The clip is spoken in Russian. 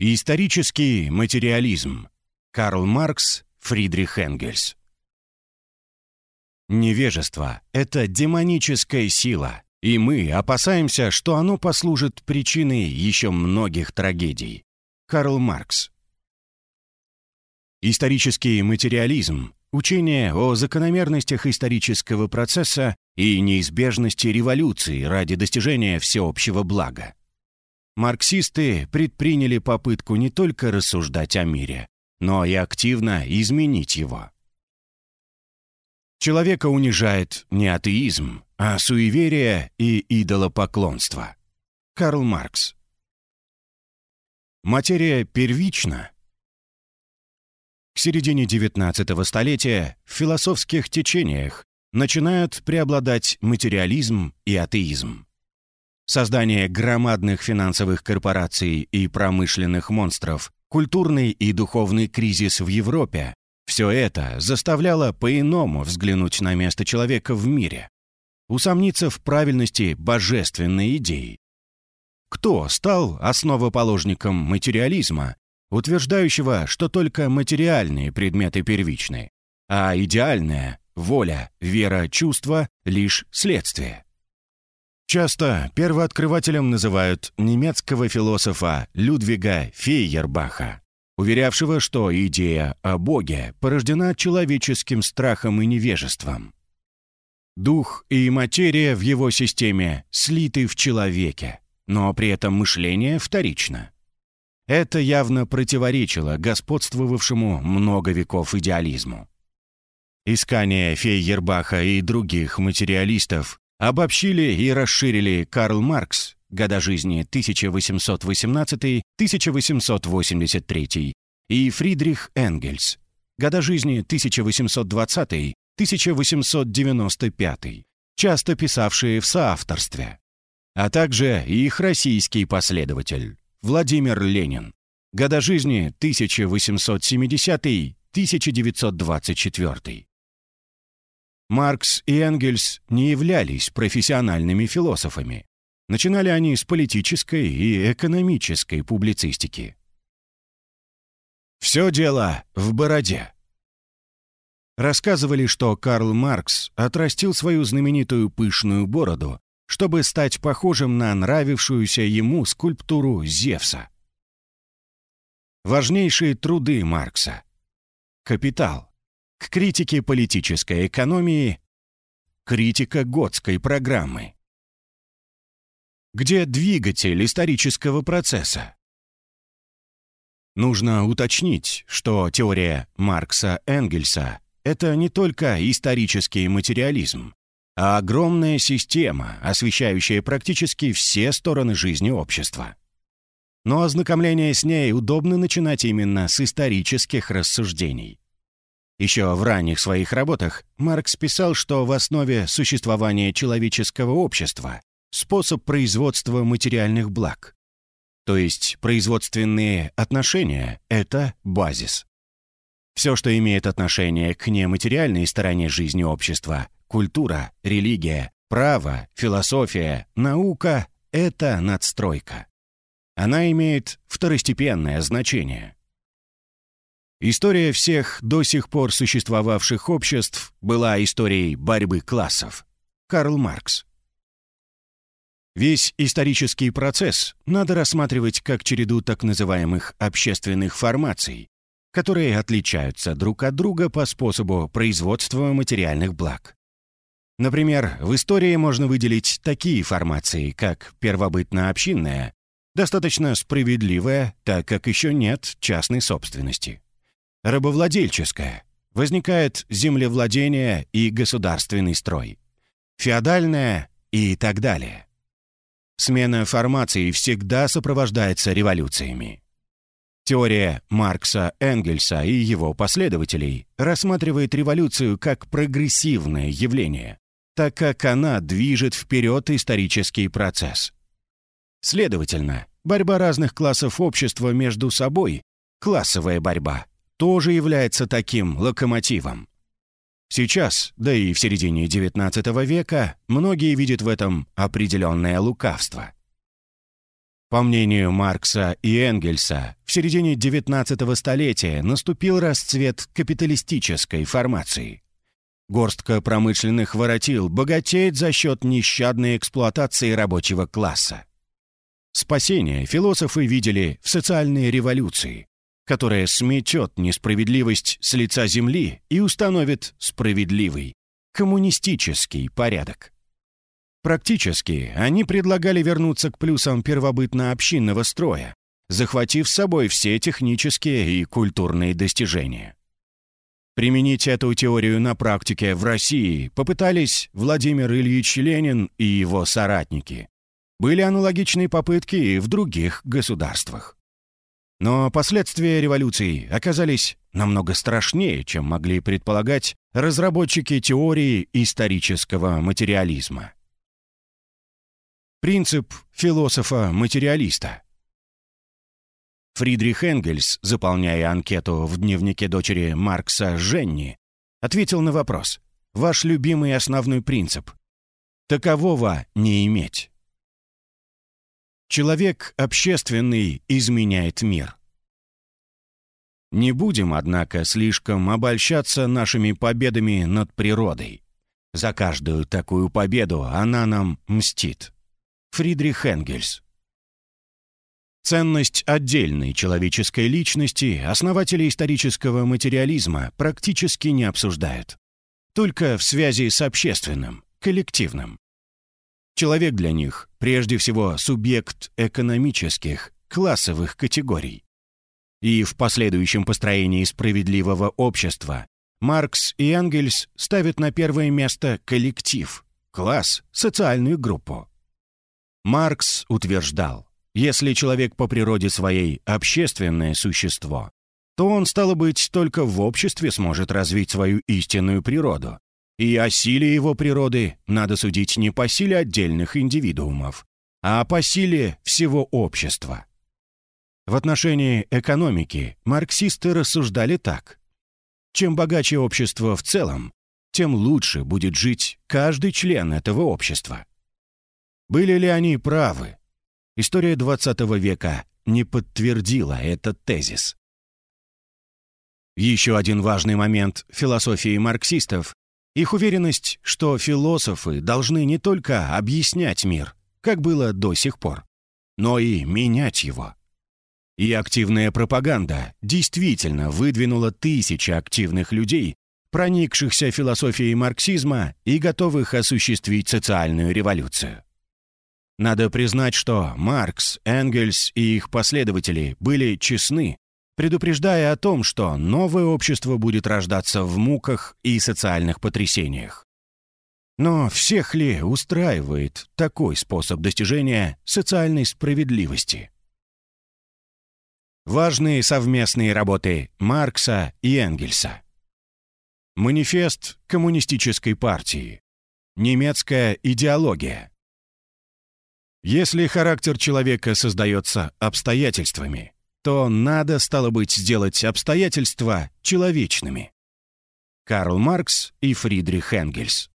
Исторический материализм. Карл Маркс, Фридрих Энгельс. Невежество — это демоническая сила, и мы опасаемся, что оно послужит причиной еще многих трагедий. Карл Маркс. Исторический материализм — учение о закономерностях исторического процесса и неизбежности революции ради достижения всеобщего блага. Марксисты предприняли попытку не только рассуждать о мире, но и активно изменить его. Человека унижает не атеизм, а суеверие и идолопоклонство. Карл Маркс. Материя первична. К середине XIX столетия в философских течениях начинают преобладать материализм и атеизм. Создание громадных финансовых корпораций и промышленных монстров, культурный и духовный кризис в Европе – все это заставляло по-иному взглянуть на место человека в мире, усомниться в правильности божественной идеи. Кто стал основоположником материализма, утверждающего, что только материальные предметы первичны, а идеальная – воля, вера, чувство – лишь следствие? Часто первооткрывателем называют немецкого философа Людвига Фейербаха, уверявшего, что идея о Боге порождена человеческим страхом и невежеством. Дух и материя в его системе слиты в человеке, но при этом мышление вторично. Это явно противоречило господствовавшему много веков идеализму. Искания Фейербаха и других материалистов обобщили и расширили Карл Маркс, года жизни 1818-1883, и Фридрих Энгельс, года жизни 1820-1895, часто писавшие в соавторстве, а также их российский последователь Владимир Ленин, года жизни 1870-1924. Маркс и Энгельс не являлись профессиональными философами. Начинали они с политической и экономической публицистики. Все дело в бороде. Рассказывали, что Карл Маркс отрастил свою знаменитую пышную бороду, чтобы стать похожим на нравившуюся ему скульптуру Зевса. Важнейшие труды Маркса. «Капитал», к критике политической экономии, критика Готской программы. Где двигатель исторического процесса? Нужно уточнить, что теория Маркса-Энгельса — это не только исторический материализм, а огромная система, освещающая практически все стороны жизни общества. Но ознакомление с ней удобно начинать именно с исторических рассуждений. Еще в ранних своих работах Маркс писал, что в основе существования человеческого общества способ производства материальных благ. То есть производственные отношения — это базис. Все, что имеет отношение к нематериальной стороне жизни общества — культура, религия, право, философия, наука — это надстройка. Она имеет второстепенное значение. История всех до сих пор существовавших обществ была историей борьбы классов. Карл Маркс. Весь исторический процесс надо рассматривать как череду так называемых общественных формаций, которые отличаются друг от друга по способу производства материальных благ. Например, в истории можно выделить такие формации, как первобытно-общинная, достаточно справедливая, так как еще нет частной собственности рабовладельческое, возникает землевладение и государственный строй, феодальное и так далее. Смена формации всегда сопровождается революциями. Теория Маркса Энгельса и его последователей рассматривает революцию как прогрессивное явление, так как она движет вперед исторический процесс. Следовательно, борьба разных классов общества между собой – классовая борьба – тоже является таким локомотивом. Сейчас, да и в середине XIX века, многие видят в этом определенное лукавство. По мнению Маркса и Энгельса, в середине XIX столетия наступил расцвет капиталистической формации. Горстка промышленных воротил богатеет за счет нещадной эксплуатации рабочего класса. Спасение философы видели в социальной революции, которая сметет несправедливость с лица земли и установит справедливый, коммунистический порядок. Практически они предлагали вернуться к плюсам первобытно-общинного строя, захватив с собой все технические и культурные достижения. Применить эту теорию на практике в России попытались Владимир Ильич Ленин и его соратники. Были аналогичные попытки и в других государствах. Но последствия революции оказались намного страшнее, чем могли предполагать разработчики теории исторического материализма. Принцип философа-материалиста. Фридрих Энгельс, заполняя анкету в дневнике дочери Маркса Женни, ответил на вопрос «Ваш любимый основной принцип? Такового не иметь». Человек общественный изменяет мир. Не будем, однако, слишком обольщаться нашими победами над природой. За каждую такую победу она нам мстит. Фридрих Энгельс. Ценность отдельной человеческой личности основатели исторического материализма практически не обсуждают. Только в связи с общественным, коллективным. Человек для них прежде всего субъект экономических, классовых категорий. И в последующем построении справедливого общества Маркс и Энгельс ставят на первое место коллектив, класс, социальную группу. Маркс утверждал, если человек по природе своей общественное существо, то он, стало быть, только в обществе сможет развить свою истинную природу. И о силе его природы надо судить не по силе отдельных индивидуумов, а по силе всего общества. В отношении экономики марксисты рассуждали так. Чем богаче общество в целом, тем лучше будет жить каждый член этого общества. Были ли они правы? История XX века не подтвердила этот тезис. Еще один важный момент философии марксистов – их уверенность, что философы должны не только объяснять мир, как было до сих пор, но и менять его. И активная пропаганда действительно выдвинула тысячи активных людей, проникшихся философией марксизма и готовых осуществить социальную революцию. Надо признать, что Маркс, Энгельс и их последователи были честны, предупреждая о том, что новое общество будет рождаться в муках и социальных потрясениях. Но всех ли устраивает такой способ достижения социальной справедливости? Важные совместные работы Маркса и Энгельса. Манифест Коммунистической партии. Немецкая идеология. Если характер человека создается обстоятельствами, то надо, стало быть, сделать обстоятельства человечными. Карл Маркс и Фридрих Энгельс.